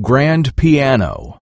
grand piano.